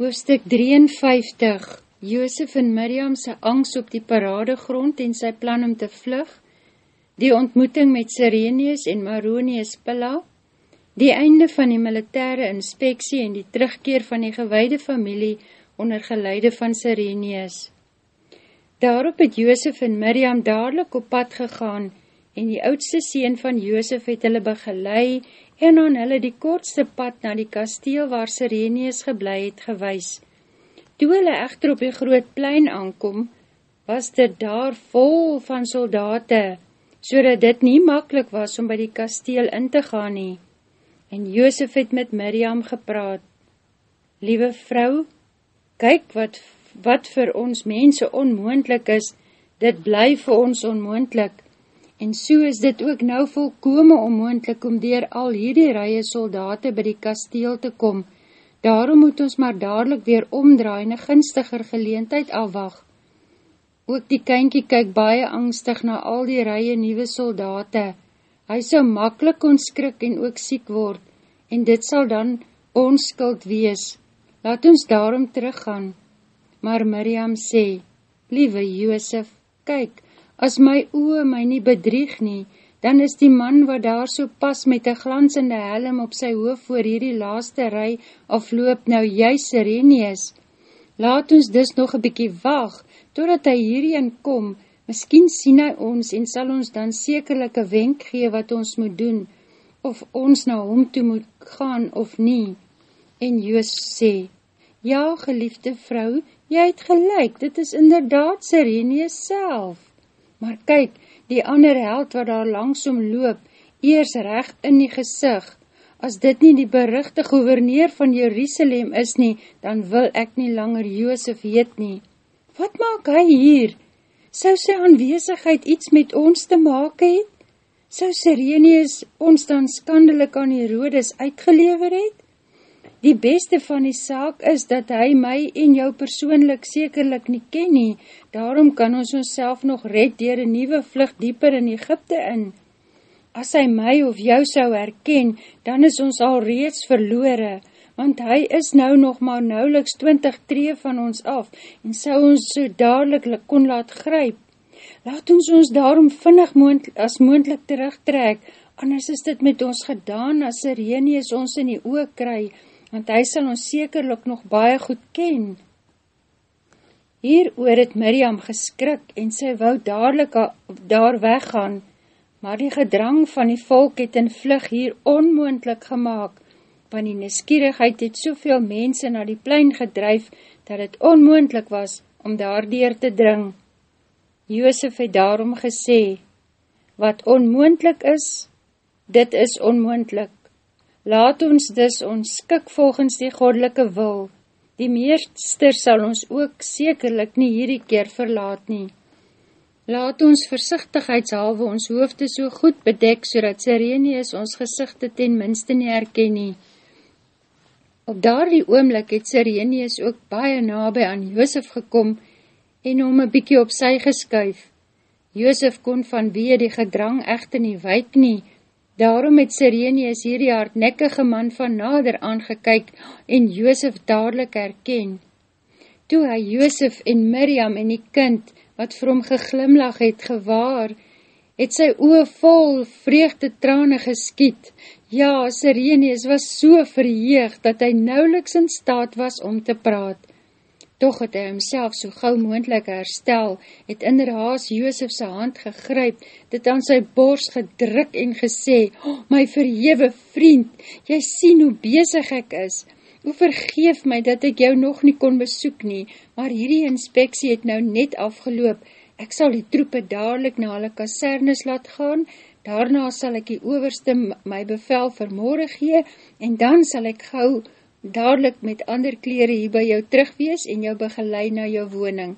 Hoofstuk 53 Joosef en Miriam sy angst op die paradegrond en sy plan om te vlug, die ontmoeting met Sirenius en Maronius Pilla, die einde van die militaire inspeksie en die terugkeer van die gewaide familie onder geleide van Sirenius. Daarop het Joosef en Miriam dadelijk op pad gegaan en die oudste sien van Joosef het hulle begeleid en aan hulle die kortste pad na die kasteel waar Sirenius geblei het gewys. Toe hulle echter op die groot plein aankom, was dit daar vol van soldate, so dat dit nie makkelijk was om by die kasteel in te gaan nie. En Joosef het met Miriam gepraat. Liewe vrou, kyk wat, wat vir ons mense onmoendlik is, dit bly vir ons onmoendlik. En so is dit ook nou volkome onmoendlik om dier al hierdie rye soldate by die kasteel te kom. Daarom moet ons maar dadelijk weer omdraai en een gunstiger geleentheid afwag. Ook die kynkie kyk baie angstig na al die rye nieuwe soldate. Hy sou makkelijk onskrik en ook siek word, en dit sal dan ons skuld wees. Laat ons daarom teruggaan. Maar Miriam sê, Liewe Joosef, kyk, As my oe my nie bedrieg nie, dan is die man wat daar so pas met een glansende helm op sy hoof voor hierdie laaste rij afloop nou jy Sirenius. Laat ons dus nog een bykie waag, totdat hy hierheen kom, miskien sien hy ons en sal ons dan sekerlik een wenk gee wat ons moet doen, of ons na hom toe moet gaan of nie. En Joos sê, ja geliefde vrou, jy het gelijk, dit is inderdaad Sirenius self. Maar kyk, die ander held wat daar langsom loop, eers recht in die gezicht. As dit nie die berichte gouverneur van Jerusalem is nie, dan wil ek nie langer Joosef heet nie. Wat maak hy hier? Sou sy aanwezigheid iets met ons te maak het? Sou Sirenius ons dan skandelik aan die Rodes uitgelever het? Die beste van die saak is dat hy my en jou persoonlik sekerlik nie ken nie, daarom kan ons ons nog red dier een nieuwe vlucht dieper in Egypte in. As hy my of jou sou herken, dan is ons al reeds verloore, want hy is nou nog maar nauweliks 20 tree van ons af en sou ons so dadelijk kon laat gryp. Laat ons ons daarom vinnig moend, as moendlik terugtrek, anders is dit met ons gedaan as Sirenius ons in die oog kry, want hy sal ons sekerlik nog baie goed ken. Hier oor het Miriam geskrik en sy wou dadelijk daar weggaan, maar die gedrang van die volk het in vlug hier onmoendlik gemaakt, want die neskierigheid het soveel mense na die plein gedryf, dat het onmoendlik was om daar dier te dring. Joosef het daarom gesê, wat onmoendlik is, dit is onmoendlik. Laat ons dus ons skik volgens die godelike wil. Die meester sal ons ook sekerlik nie hierdie keer verlaat nie. Laat ons versichtigheidshalwe ons hoofde so goed bedek, so dat Sirenius ons gezichte ten minste nie herken nie. Op daar die oomlik het Sirenius ook baie nabij aan Joosef gekom en om een bykie op sy geskuif. Joosef kon van wie die gedrang echte nie wyk nie, Daarom het Sirenius hierdie hardnekkige man van nader aangekyk en Joosef dadelijk herken. Toe hy Joosef en Miriam en die kind, wat vir hom geglimlag het gewaar, het sy oe vol vreugde trane geskiet. Ja, Sirenius was so verheeg, dat hy nauweliks in staat was om te praat. Toch het hy homself so gauw moendlik herstel, het in der haas Joosef sy hand gegryp, dit aan sy borst gedruk en gesê, oh, My verhewe vriend, jy sien hoe bezig ek is. Hoe vergeef my dat ek jou nog nie kon besoek nie, maar hierdie inspeksie het nou net afgeloop. Ek sal die troepe dadelijk na hulle kasernes laat gaan, daarna sal ek die overste my bevel vermoorde gee, en dan sal ek gauw dadelijk met ander kleren hier by jou terugwees en jou begeleid na jou woning.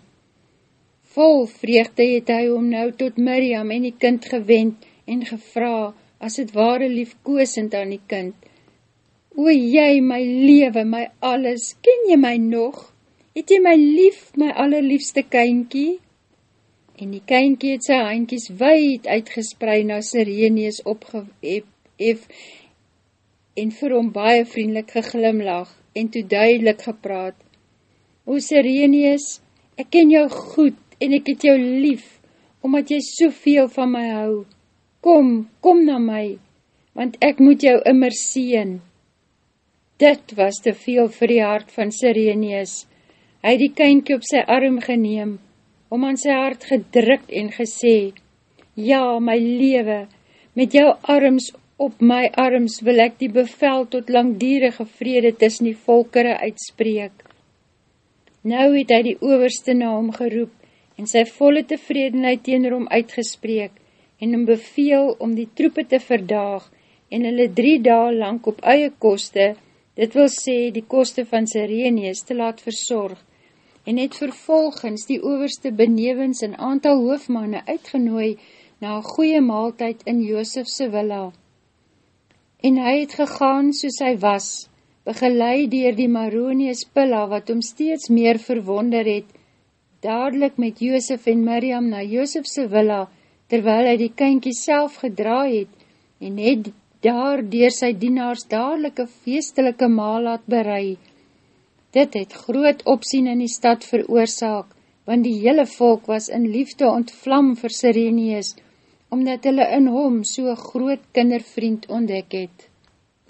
Vol vreugde het hy om nou tot Miriam en die kind gewend en gevra, as het ware liefkoosend aan die kind. O jy, my lewe, my alles, ken jy my nog? Het jy my lief, my allerliefste kynkie? En die kynkie het sy handkies wijd uitgesprei na Sirenius opgehef en vir hom baie vriendelik geglimlag en toe duidelik gepraat, O Sirenius, ek ken jou goed en ek het jou lief, omdat jy soveel van my hou. Kom, kom na my, want ek moet jou immer sien. Dit was te veel vir die hart van Sirenius. Hy het die kynkie op sy arm geneem, om aan sy hart gedruk en gesê, Ja, my lewe, met jou arms op my arms wil ek die bevel tot langdierige vrede tussen die volkere uitspreek. Nou het hy die overste na hom geroep en sy volle tevredenheid teenoor hom uitgespreek en hom beveel om die troepe te verdaag en hulle drie dae lang op eie koste, dit wil sê die koste van Sireneus, te laat verzorg en het vervolgens die overste benevens een aantal hoofmanne uitgenooi na goeie maaltijd in Joosefse villa. En hy het gegaan soos hy was, begeleid dier die Maronius Pilla, wat hom steeds meer verwonder het, dadelijk met Joosef en Miriam na Joosefse villa, terwyl hy die kynkie self gedraai het, en het daar dier sy dienaars dadelike feestelike maal laat berei. Dit het groot opsien in die stad veroorzaak, want die hele volk was in liefde ontvlam vir Sirenius, omdat hulle in hom so groot kindervriend ontdek het.